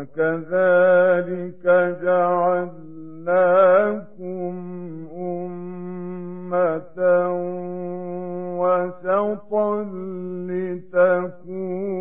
وكذلك جعلناكم أمة وسطا لتكونوا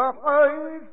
وحيث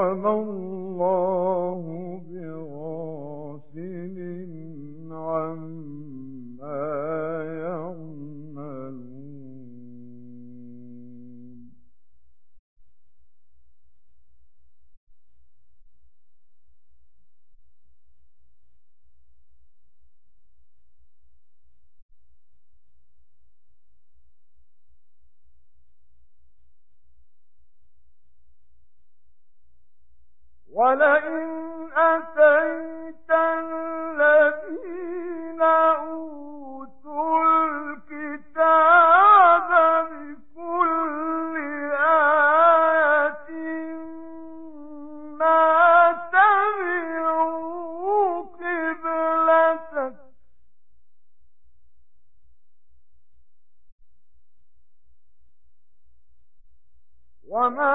وما الله وما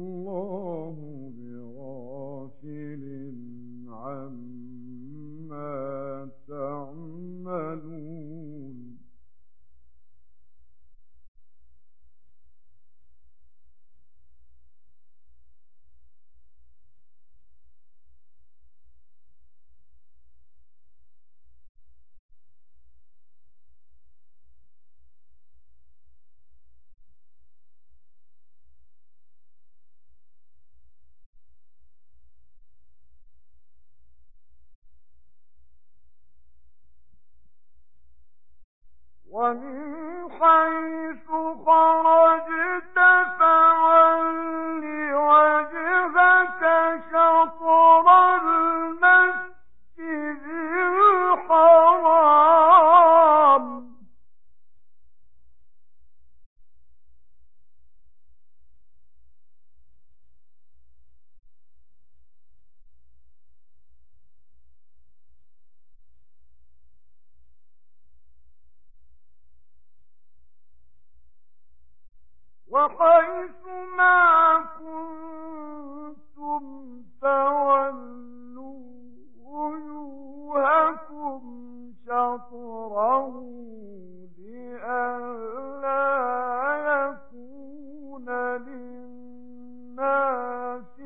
وحيث للناس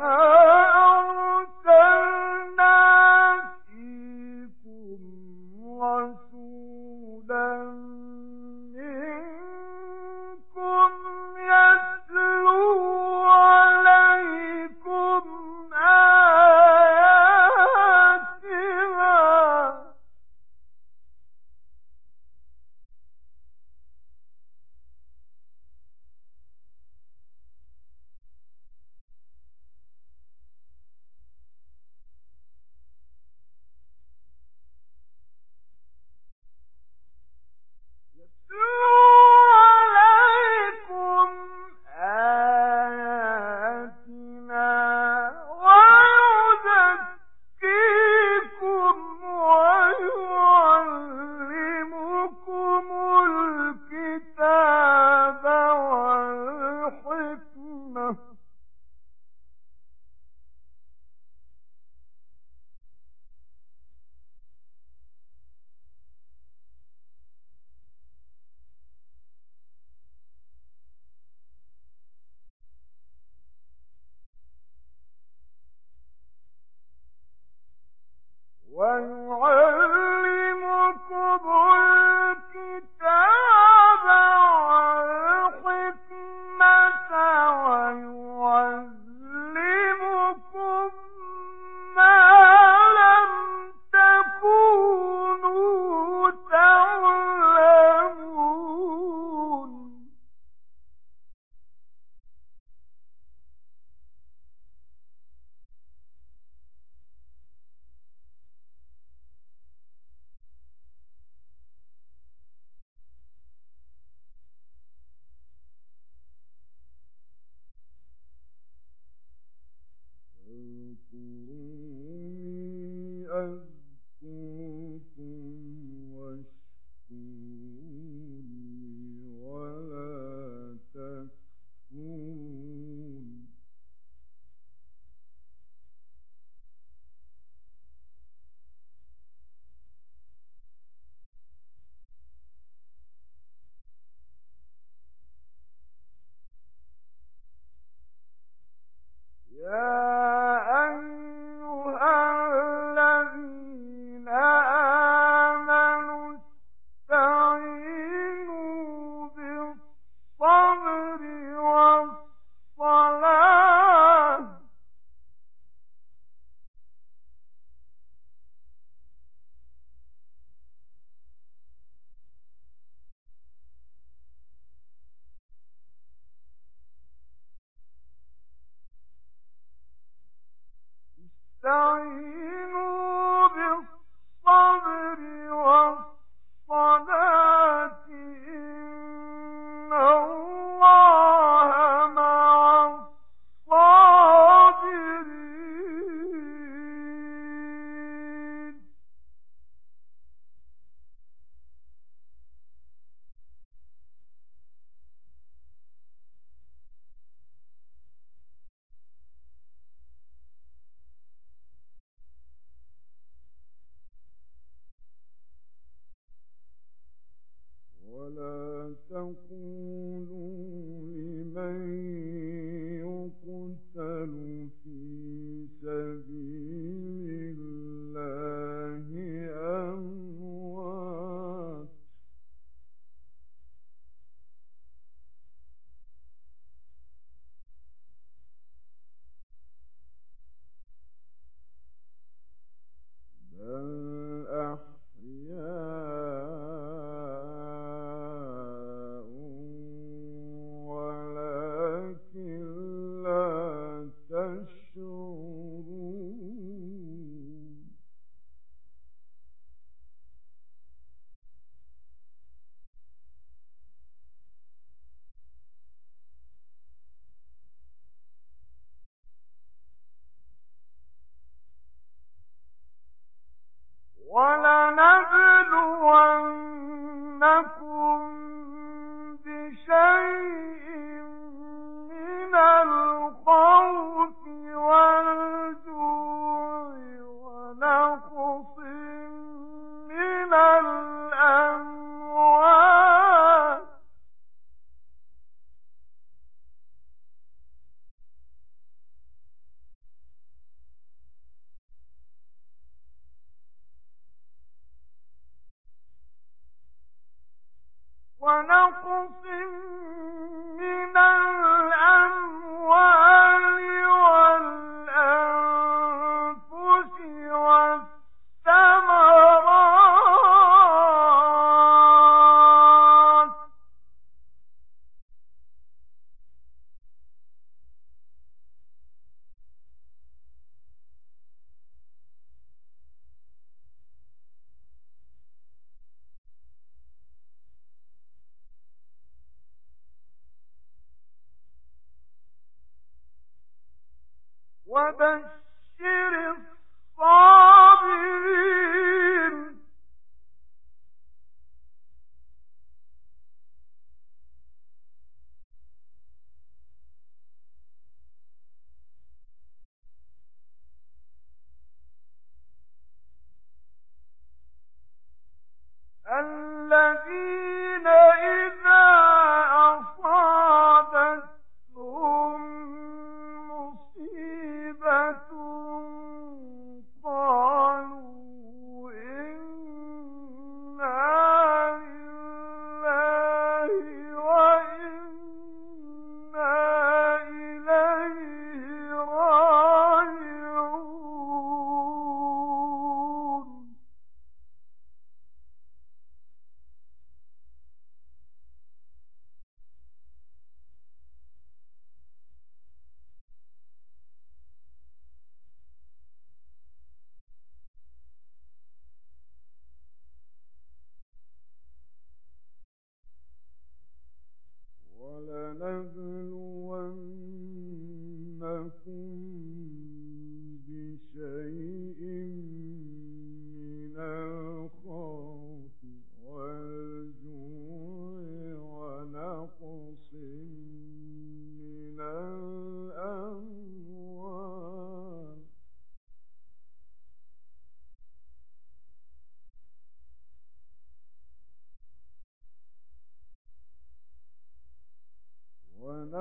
ما يقتل في سبيل وبشر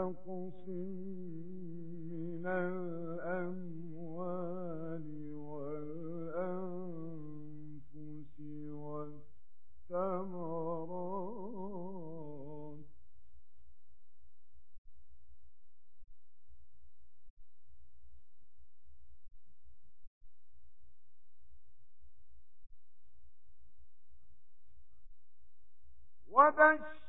نقص من الأموال والأنفس والثمرات. وبشر